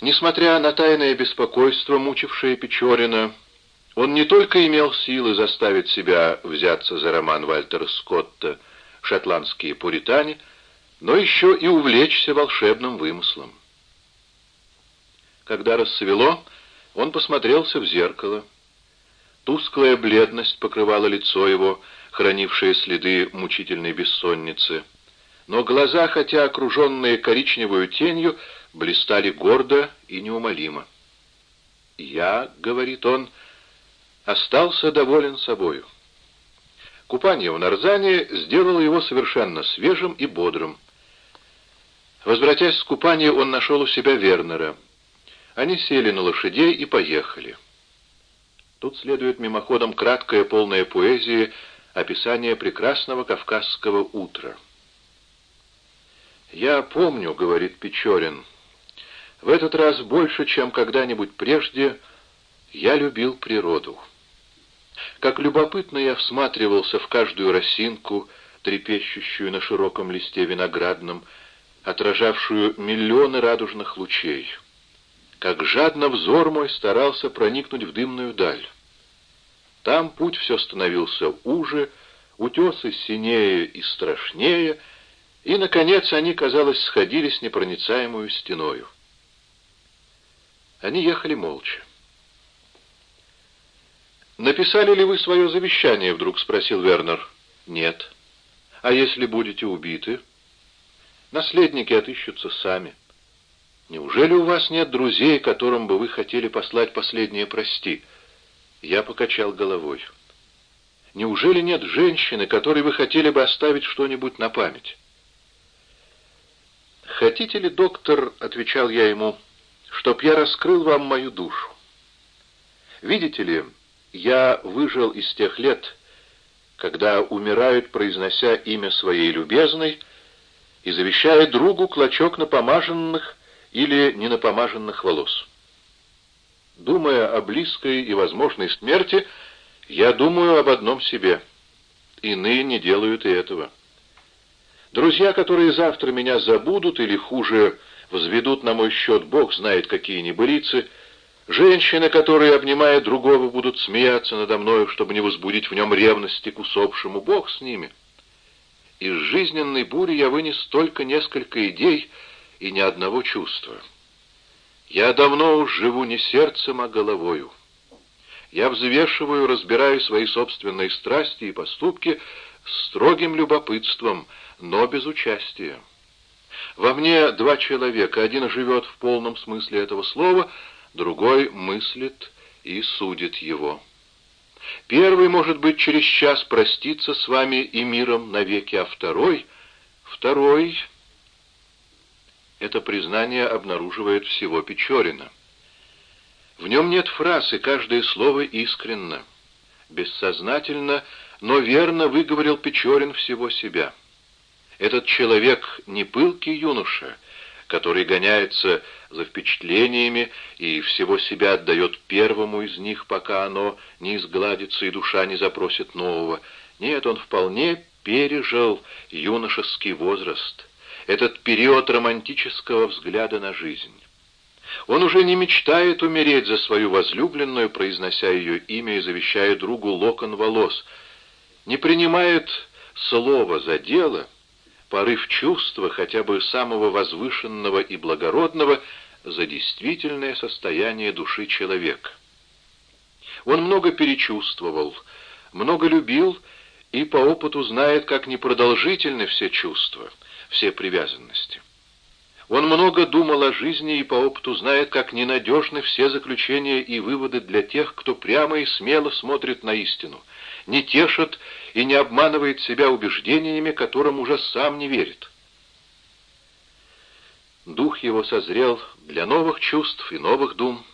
Несмотря на тайное беспокойство, мучившее Печорина, он не только имел силы заставить себя взяться за роман Вальтера Скотта «Шотландские пуритане», но еще и увлечься волшебным вымыслом. Когда рассвело, он посмотрелся в зеркало. Тусклая бледность покрывала лицо его, хранившее следы мучительной бессонницы. Но глаза, хотя окруженные коричневой тенью, блистали гордо и неумолимо. «Я, — говорит он, — остался доволен собою». Купание в Нарзане сделало его совершенно свежим и бодрым. Возвратясь с купания, он нашел у себя Вернера. Они сели на лошадей и поехали. Тут следует мимоходом краткая полная поэзия описание прекрасного кавказского утра. «Я помню, — говорит Печорин, — в этот раз больше, чем когда-нибудь прежде, я любил природу. Как любопытно я всматривался в каждую росинку, трепещущую на широком листе виноградном, отражавшую миллионы радужных лучей. Как жадно взор мой старался проникнуть в дымную даль. Там путь все становился уже, утесы синее и страшнее — и, наконец, они, казалось, сходились непроницаемую стеною. Они ехали молча. «Написали ли вы свое завещание?» — вдруг спросил Вернер. «Нет». «А если будете убиты?» «Наследники отыщутся сами». «Неужели у вас нет друзей, которым бы вы хотели послать последнее «прости»?» Я покачал головой. «Неужели нет женщины, которой вы хотели бы оставить что-нибудь на память?» «Хотите ли, доктор, — отвечал я ему, — чтоб я раскрыл вам мою душу? Видите ли, я выжил из тех лет, когда умирают, произнося имя своей любезной, и завещая другу клочок напомаженных или ненапомаженных волос. Думая о близкой и возможной смерти, я думаю об одном себе. Иные не делают и этого. Друзья, которые завтра меня забудут или, хуже, возведут на мой счет бог знает какие небылицы, женщины, которые, обнимая другого, будут смеяться надо мною, чтобы не возбудить в нем ревности к усопшему, бог с ними. Из жизненной бури я вынес только несколько идей и ни одного чувства. Я давно уж живу не сердцем, а головою. Я взвешиваю, разбираю свои собственные страсти и поступки строгим любопытством — но без участия. Во мне два человека, один живет в полном смысле этого слова, другой мыслит и судит его. Первый, может быть, через час проститься с вами и миром навеки, а второй... Второй... Это признание обнаруживает всего Печорина. В нем нет фраз, и каждое слово искренно. Бессознательно, но верно выговорил Печорин всего себя. Этот человек не пылкий юноша, который гоняется за впечатлениями и всего себя отдает первому из них, пока оно не изгладится и душа не запросит нового. Нет, он вполне пережил юношеский возраст, этот период романтического взгляда на жизнь. Он уже не мечтает умереть за свою возлюбленную, произнося ее имя и завещая другу локон волос, не принимает слова за дело — порыв чувства, хотя бы самого возвышенного и благородного, за действительное состояние души человека. Он много перечувствовал, много любил и по опыту знает, как непродолжительны все чувства, все привязанности. Он много думал о жизни и по опыту знает, как ненадежны все заключения и выводы для тех, кто прямо и смело смотрит на истину, не тешит и не обманывает себя убеждениями, которым уже сам не верит. Дух его созрел для новых чувств и новых дум.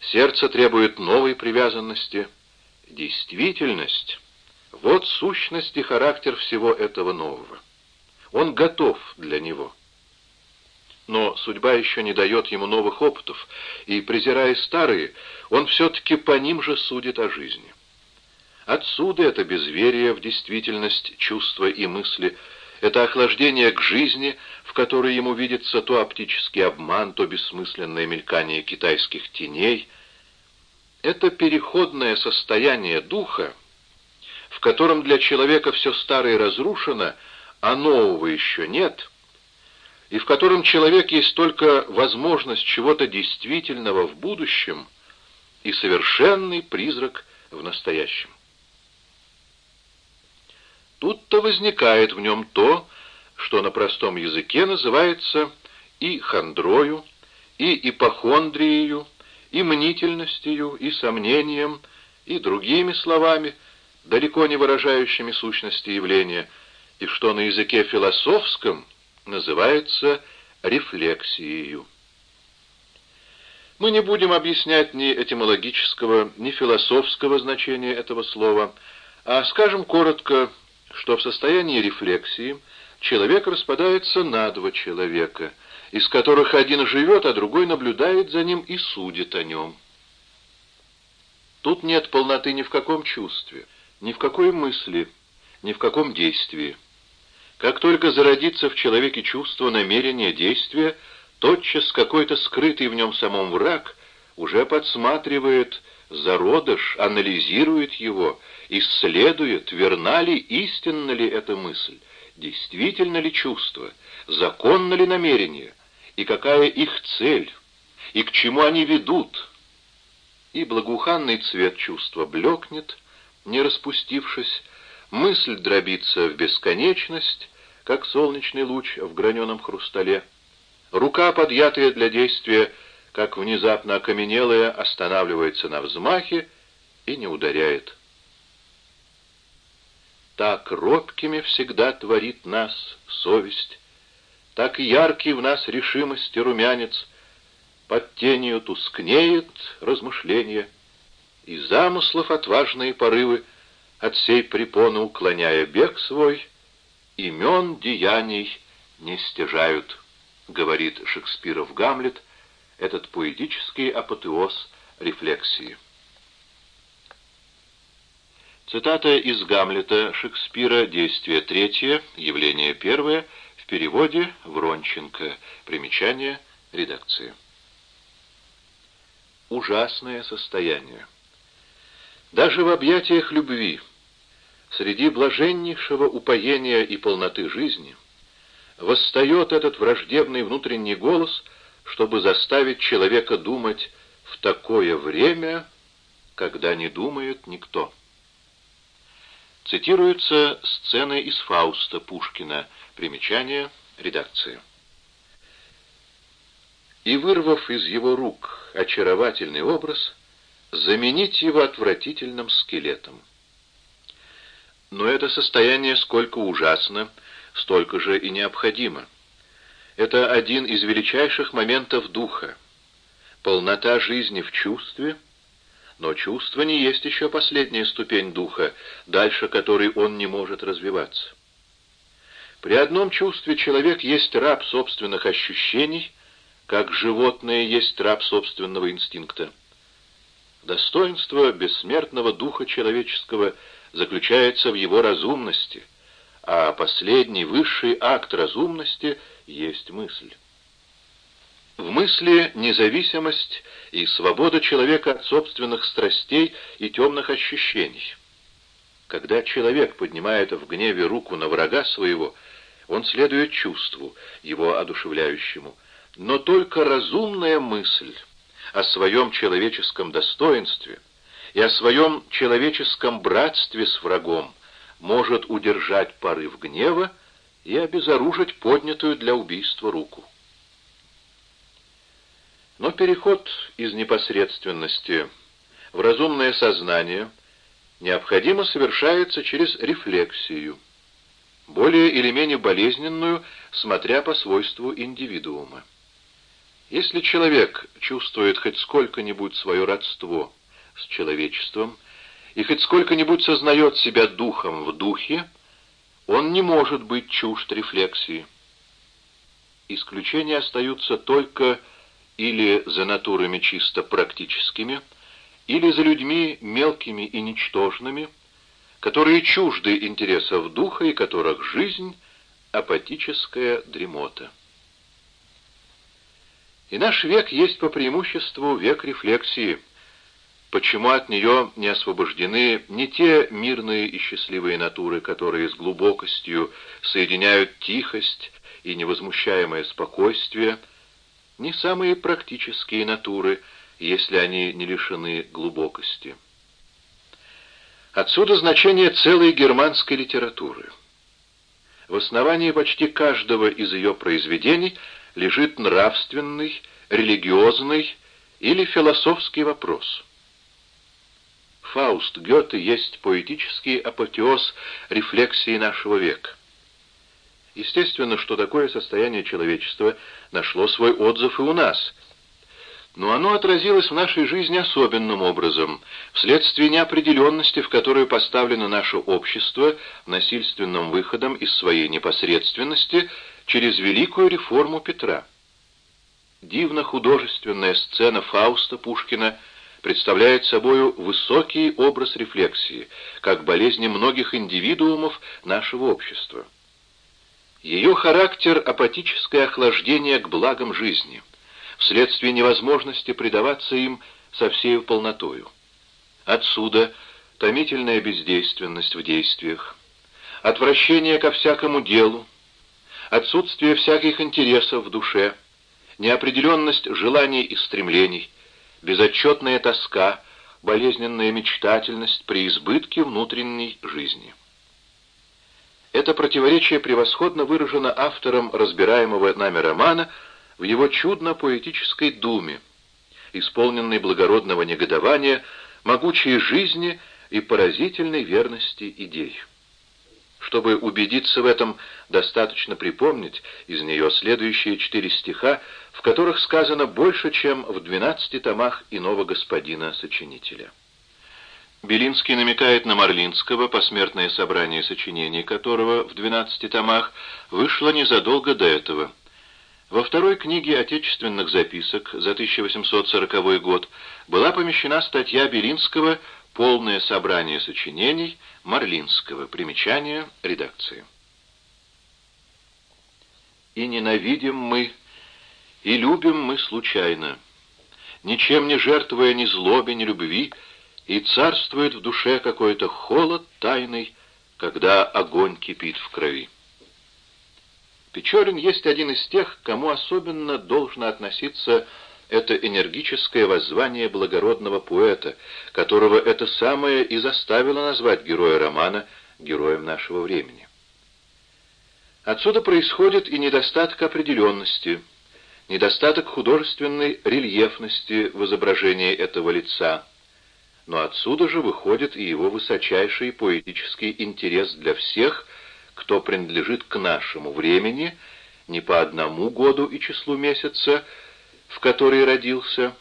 Сердце требует новой привязанности. Действительность — вот сущность и характер всего этого нового. Он готов для него. Но судьба еще не дает ему новых опытов, и, презирая старые, он все-таки по ним же судит о жизни. Отсюда это безверие в действительность, чувства и мысли, это охлаждение к жизни, в которой ему видится то оптический обман, то бессмысленное мелькание китайских теней. Это переходное состояние духа, в котором для человека все старое разрушено, а нового еще нет, и в котором человек есть только возможность чего-то действительного в будущем и совершенный призрак в настоящем. Тут-то возникает в нем то, что на простом языке называется и хандрою, и ипохондрией, и мнительностью, и сомнением, и другими словами, далеко не выражающими сущности явления, и что на языке философском называется рефлексией. Мы не будем объяснять ни этимологического, ни философского значения этого слова, а скажем коротко что в состоянии рефлексии человек распадается на два человека, из которых один живет, а другой наблюдает за ним и судит о нем. Тут нет полноты ни в каком чувстве, ни в какой мысли, ни в каком действии. Как только зародится в человеке чувство намерения действия, тотчас какой-то скрытый в нем самом враг уже подсматривает зародыш, анализирует его, исследует, верна ли, истинна ли эта мысль, действительно ли чувство, законно ли намерение, и какая их цель, и к чему они ведут. И благоуханный цвет чувства блекнет, не распустившись, мысль дробится в бесконечность, как солнечный луч в граненом хрустале. Рука, подъятая для действия, как внезапно окаменелая, останавливается на взмахе и не ударяет. Так робкими всегда творит нас совесть, так яркий в нас решимость и румянец, под тенью тускнеет размышление, и замыслов отважные порывы, от сей препоны уклоняя бег свой, имен деяний не стяжают, говорит Шекспиров Гамлет, этот поэтический апотеоз рефлексии. Цитата из Гамлета Шекспира, действие третье, явление первое, в переводе Вронченко. Примечание редакции. Ужасное состояние. Даже в объятиях любви, среди блаженнейшего упоения и полноты жизни, восстает этот враждебный внутренний голос – чтобы заставить человека думать в такое время, когда не думает никто. Цитируются сцены из Фауста Пушкина, примечание редакции. И, вырвав из его рук очаровательный образ, заменить его отвратительным скелетом. Но это состояние сколько ужасно, столько же и необходимо. Это один из величайших моментов духа. Полнота жизни в чувстве, но чувство не есть еще последняя ступень духа, дальше которой он не может развиваться. При одном чувстве человек есть раб собственных ощущений, как животное есть раб собственного инстинкта. Достоинство бессмертного духа человеческого заключается в его разумности, а последний высший акт разумности — есть мысль. В мысли независимость и свобода человека от собственных страстей и темных ощущений. Когда человек поднимает в гневе руку на врага своего, он следует чувству, его одушевляющему. Но только разумная мысль о своем человеческом достоинстве и о своем человеческом братстве с врагом может удержать порыв гнева и обезоружить поднятую для убийства руку. Но переход из непосредственности в разумное сознание необходимо совершается через рефлексию, более или менее болезненную, смотря по свойству индивидуума. Если человек чувствует хоть сколько-нибудь свое родство с человечеством и хоть сколько-нибудь сознает себя духом в духе, он не может быть чужд рефлексии. Исключения остаются только или за натурами чисто практическими, или за людьми мелкими и ничтожными, которые чужды интересов духа и которых жизнь апатическая дремота. И наш век есть по преимуществу век рефлексии, почему от нее не освобождены не те мирные и счастливые натуры, которые с глубокостью соединяют тихость и невозмущаемое спокойствие, не самые практические натуры, если они не лишены глубокости. Отсюда значение целой германской литературы. В основании почти каждого из ее произведений лежит нравственный, религиозный или философский вопрос. Фауст Гёте есть поэтический апотеоз рефлексии нашего века. Естественно, что такое состояние человечества нашло свой отзыв и у нас – но оно отразилось в нашей жизни особенным образом, вследствие неопределенности, в которую поставлено наше общество насильственным выходом из своей непосредственности через великую реформу Петра. Дивно художественная сцена Фауста Пушкина представляет собою высокий образ рефлексии, как болезни многих индивидуумов нашего общества. Ее характер — апатическое охлаждение к благам жизни — вследствие невозможности предаваться им со всей полнотою. Отсюда томительная бездейственность в действиях, отвращение ко всякому делу, отсутствие всяких интересов в душе, неопределенность желаний и стремлений, безотчетная тоска, болезненная мечтательность при избытке внутренней жизни. Это противоречие превосходно выражено автором разбираемого нами романа – в его чудно-поэтической думе, исполненной благородного негодования, могучей жизни и поразительной верности идей. Чтобы убедиться в этом, достаточно припомнить из нее следующие четыре стиха, в которых сказано больше, чем в двенадцати томах иного господина-сочинителя. Белинский намекает на Марлинского, посмертное собрание сочинений которого в двенадцати томах вышло незадолго до этого – во второй книге отечественных записок за 1840 год была помещена статья Белинского «Полное собрание сочинений Марлинского. Примечание редакции». «И ненавидим мы, и любим мы случайно, ничем не жертвуя ни злобе, ни любви, и царствует в душе какой-то холод тайный, когда огонь кипит в крови». Печорин есть один из тех, кому особенно должно относиться это энергическое воззвание благородного поэта, которого это самое и заставило назвать героя романа героем нашего времени. Отсюда происходит и недостаток определенности, недостаток художественной рельефности в изображении этого лица, но отсюда же выходит и его высочайший поэтический интерес для всех – кто принадлежит к нашему времени, не по одному году и числу месяца, в который родился,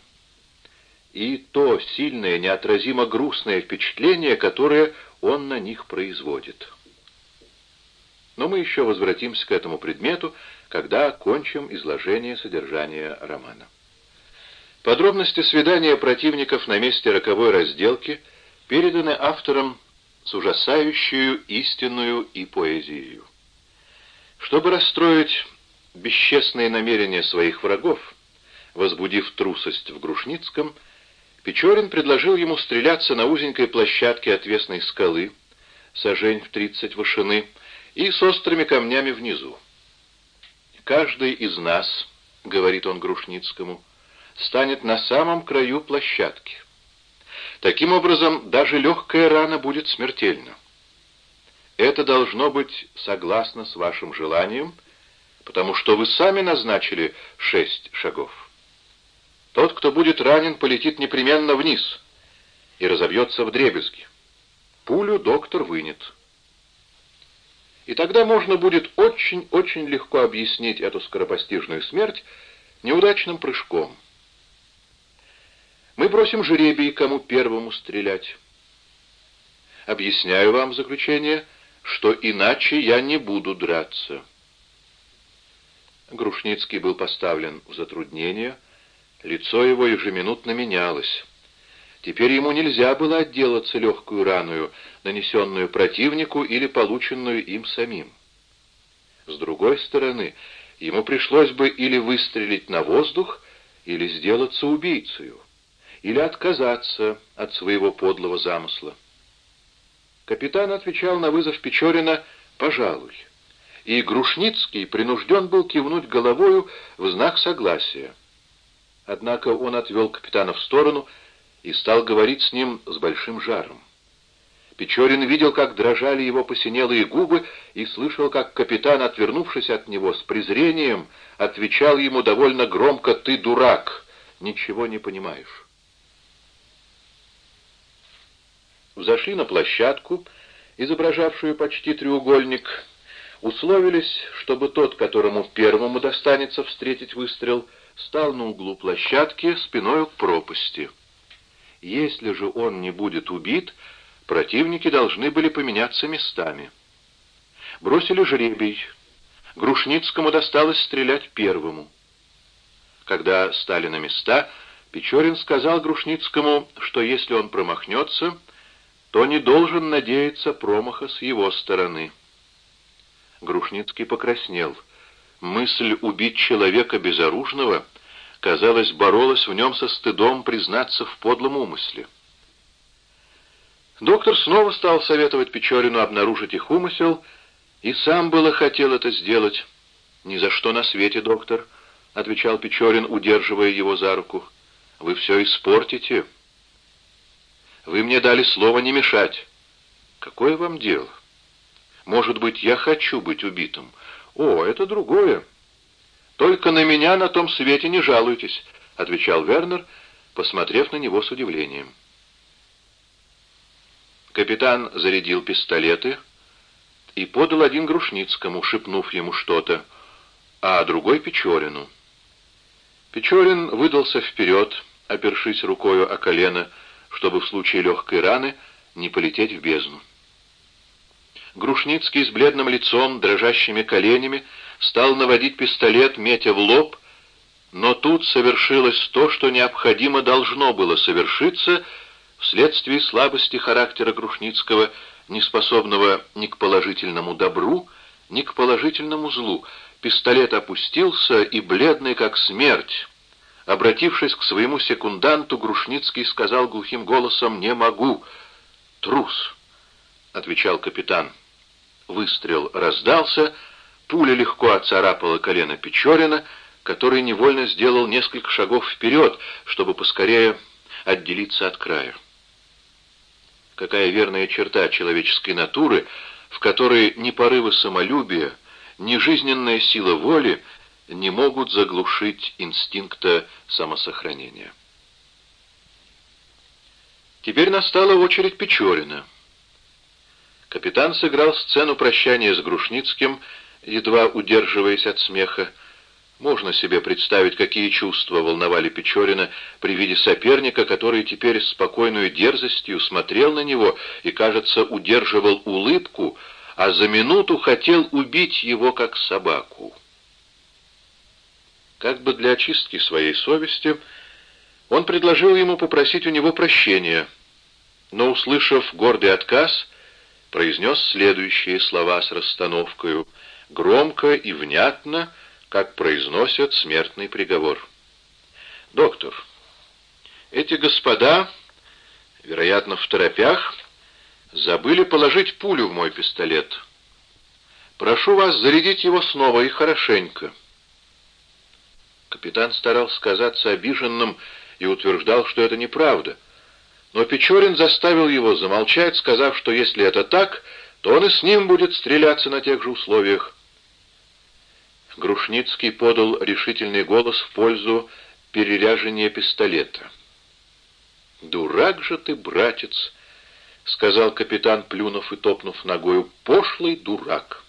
и то сильное, неотразимо грустное впечатление, которое он на них производит. Но мы еще возвратимся к этому предмету, когда кончим изложение содержания романа. Подробности свидания противников на месте роковой разделки переданы автором с ужасающую истинную и поэзию. Чтобы расстроить бесчестные намерения своих врагов, возбудив трусость в Грушницком, Печорин предложил ему стреляться на узенькой площадке отвесной скалы, сажень в тридцать вышины, и с острыми камнями внизу. «Каждый из нас, — говорит он Грушницкому, — станет на самом краю площадки. Таким образом, даже легкая рана будет смертельна. Это должно быть согласно с вашим желанием, потому что вы сами назначили шесть шагов. Тот, кто будет ранен, полетит непременно вниз и разобьется в дребезги. Пулю доктор вынет. И тогда можно будет очень-очень легко объяснить эту скоропостижную смерть неудачным прыжком. Мы бросим жребий, кому первому стрелять. Объясняю вам заключение, что иначе я не буду драться. Грушницкий был поставлен в затруднение, лицо его ежеминутно менялось. Теперь ему нельзя было отделаться легкую раную, нанесенную противнику или полученную им самим. С другой стороны, ему пришлось бы или выстрелить на воздух, или сделаться убийцей, или отказаться от своего подлого замысла. Капитан отвечал на вызов Печорина «пожалуй», и Грушницкий принужден был кивнуть головою в знак согласия. Однако он отвел капитана в сторону и стал говорить с ним с большим жаром. Печорин видел, как дрожали его посинелые губы, и слышал, как капитан, отвернувшись от него с презрением, отвечал ему довольно громко «Ты дурак, ничего не понимаешь». Взошли на площадку, изображавшую почти треугольник, условились, чтобы тот, которому первому достанется встретить выстрел, стал на углу площадки спиной к пропасти. Если же он не будет убит, Противники должны были поменяться местами. Бросили жребий. Грушницкому досталось стрелять первому. Когда стали на места, Печорин сказал Грушницкому, что если он промахнется, то не должен надеяться промаха с его стороны. Грушницкий покраснел. Мысль убить человека безоружного, казалось, боролась в нем со стыдом признаться в подлом умысле. Доктор снова стал советовать Печорину обнаружить их умысел, и сам было хотел это сделать. «Ни за что на свете, доктор», — отвечал Печорин, удерживая его за руку. «Вы все испортите. Вы мне дали слово не мешать. Какое вам дело? Может быть, я хочу быть убитым? О, это другое. Только на меня на том свете не жалуйтесь», — отвечал Вернер, посмотрев на него с удивлением. Капитан зарядил пистолеты и подал один Грушницкому, шепнув ему что-то, а другой Печорину. Печорин выдался вперед, опершись рукою о колено, чтобы в случае легкой раны не полететь в бездну. Грушницкий с бледным лицом, дрожащими коленями, стал наводить пистолет, метя в лоб, но тут совершилось то, что необходимо должно было совершиться — Вследствие слабости характера Грушницкого, не способного ни к положительному добру, ни к положительному злу, пистолет опустился и, бледный как смерть, обратившись к своему секунданту, Грушницкий сказал глухим голосом «Не могу». «Трус», — отвечал капитан. Выстрел раздался, пуля легко оцарапала колено Печорина, который невольно сделал несколько шагов вперед, чтобы поскорее отделиться от края какая верная черта человеческой натуры, в которой ни порывы самолюбия, ни жизненная сила воли не могут заглушить инстинкта самосохранения. Теперь настала очередь Печорина. Капитан сыграл сцену прощания с Грушницким, едва удерживаясь от смеха, можно себе представить, какие чувства волновали Печорина при виде соперника, который теперь с спокойной дерзостью смотрел на него и, кажется, удерживал улыбку, а за минуту хотел убить его как собаку. Как бы для очистки своей совести, он предложил ему попросить у него прощения, но, услышав гордый отказ, произнес следующие слова с расстановкой, громко и внятно, как произносят смертный приговор. «Доктор, эти господа, вероятно, в торопях, забыли положить пулю в мой пистолет. Прошу вас зарядить его снова и хорошенько». Капитан старался казаться обиженным и утверждал, что это неправда. Но Печорин заставил его замолчать, сказав, что если это так, то он и с ним будет стреляться на тех же условиях. Грушницкий подал решительный голос в пользу переряжения пистолета. «Дурак же ты, братец!» — сказал капитан, плюнув и топнув ногою. «Пошлый дурак!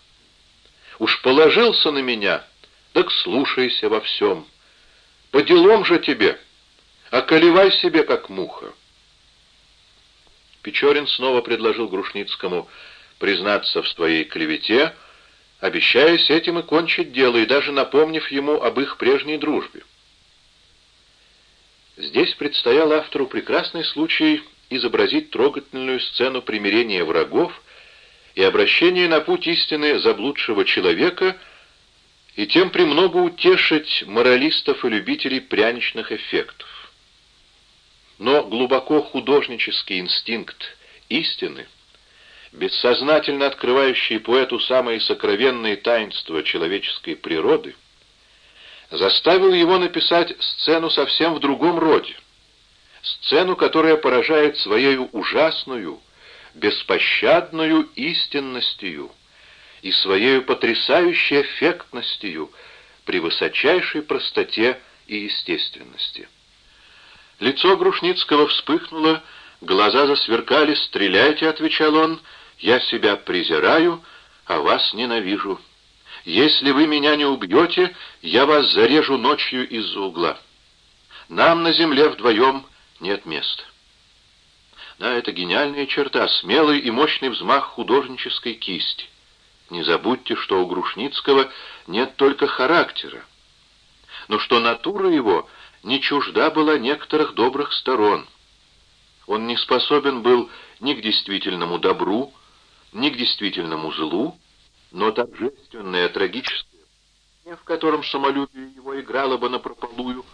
Уж положился на меня, так слушайся во всем. По делам же тебе, околевай себе, как муха!» Печорин снова предложил Грушницкому признаться в своей клевете — обещаясь этим и кончить дело, и даже напомнив ему об их прежней дружбе. Здесь предстоял автору прекрасный случай изобразить трогательную сцену примирения врагов и обращения на путь истины заблудшего человека — и тем премного утешить моралистов и любителей пряничных эффектов. Но глубоко художнический инстинкт истины, бессознательно открывающий поэту самые сокровенные таинства человеческой природы, заставил его написать сцену совсем в другом роде, сцену, которая поражает своей ужасную, беспощадную истинностью и своей потрясающей эффектностью при высочайшей простоте и естественности. Лицо Грушницкого вспыхнуло, глаза засверкали. «Стреляйте», — отвечал он, — «я себя презираю, а вас ненавижу. Если вы меня не убьете, я вас зарежу ночью из-за угла. Нам на земле вдвоем нет места». Да, это гениальная черта, смелый и мощный взмах художнической кисти. Не забудьте, что у Грушницкого нет только характера, но что натура его не чужда была некоторых добрых сторон. Он не способен был ни к действительному добру, ни к действительному злу, но торжественное трагическое, в котором самолюбие его играло бы на прополую,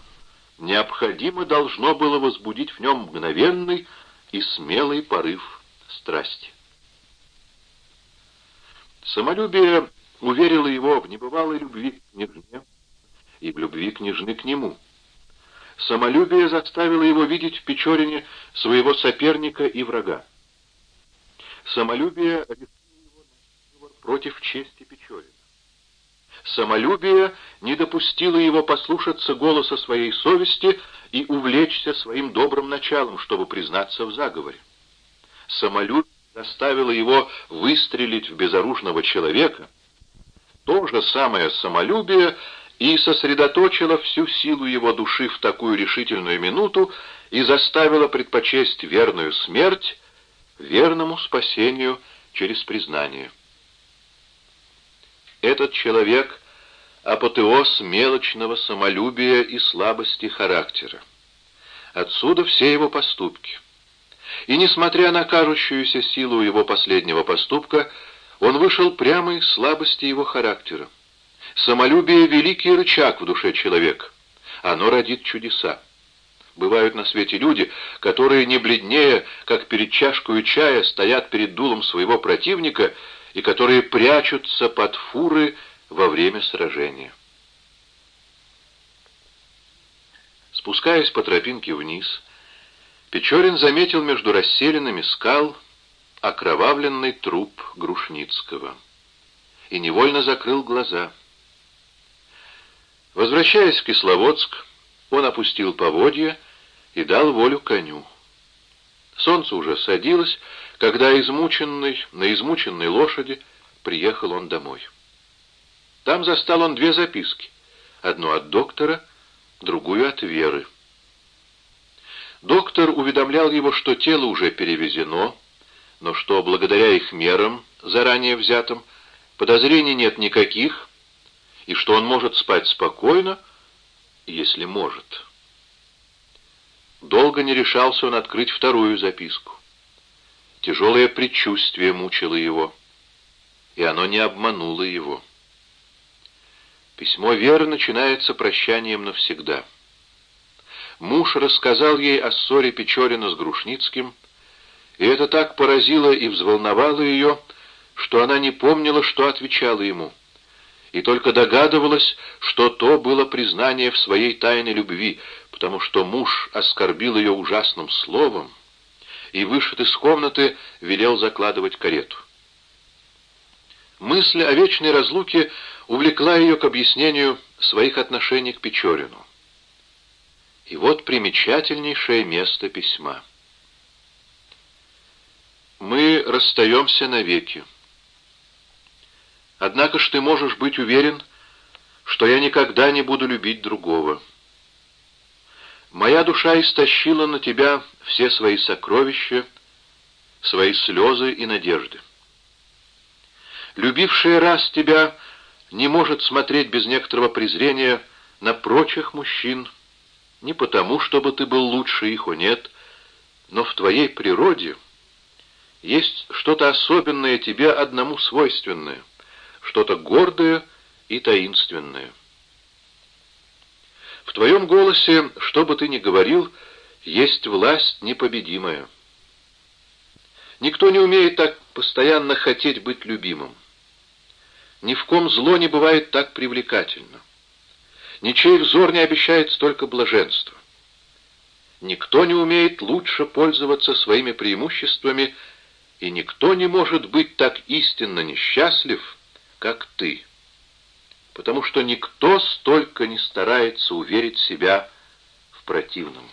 необходимо должно было возбудить в нем мгновенный и смелый порыв страсти. Самолюбие уверило его в небывалой любви к княжне и в любви княжны к нему — Самолюбие заставило его видеть в Печорине своего соперника и врага. Самолюбие его против чести Печорина. Самолюбие не допустило его послушаться голоса своей совести и увлечься своим добрым началом, чтобы признаться в заговоре. Самолюбие заставило его выстрелить в безоружного человека. То же самое самолюбие и сосредоточила всю силу его души в такую решительную минуту и заставила предпочесть верную смерть верному спасению через признание. Этот человек — апотеоз мелочного самолюбия и слабости характера. Отсюда все его поступки. И несмотря на кажущуюся силу его последнего поступка, он вышел прямо из слабости его характера. Самолюбие — великий рычаг в душе человека. Оно родит чудеса. Бывают на свете люди, которые не бледнее, как перед чашкой чая, стоят перед дулом своего противника и которые прячутся под фуры во время сражения. Спускаясь по тропинке вниз, Печорин заметил между расселенными скал окровавленный труп Грушницкого и невольно закрыл глаза — Возвращаясь в Кисловодск, он опустил поводья и дал волю коню. Солнце уже садилось, когда измученный, на измученной лошади приехал он домой. Там застал он две записки, одну от доктора, другую от Веры. Доктор уведомлял его, что тело уже перевезено, но что благодаря их мерам, заранее взятым, подозрений нет никаких, и что он может спать спокойно, если может. Долго не решался он открыть вторую записку. Тяжелое предчувствие мучило его, и оно не обмануло его. Письмо Веры начинается прощанием навсегда. Муж рассказал ей о ссоре Печорина с Грушницким, и это так поразило и взволновало ее, что она не помнила, что отвечала ему — и только догадывалась, что то было признание в своей тайной любви, потому что муж оскорбил ее ужасным словом и, вышед из комнаты, велел закладывать карету. Мысль о вечной разлуке увлекла ее к объяснению своих отношений к Печорину. И вот примечательнейшее место письма. «Мы расстаемся навеки. Однако ж ты можешь быть уверен, что я никогда не буду любить другого. Моя душа истощила на тебя все свои сокровища, свои слезы и надежды. Любившая раз тебя не может смотреть без некоторого презрения на прочих мужчин, не потому, чтобы ты был лучше их, о нет, но в твоей природе есть что-то особенное тебе одному свойственное — что-то гордое и таинственное. В твоем голосе, что бы ты ни говорил, есть власть непобедимая. Никто не умеет так постоянно хотеть быть любимым. Ни в ком зло не бывает так привлекательно. Ничей взор не обещает столько блаженства. Никто не умеет лучше пользоваться своими преимуществами, и никто не может быть так истинно несчастлив, как ты. Потому что никто столько не старается уверить себя в противном.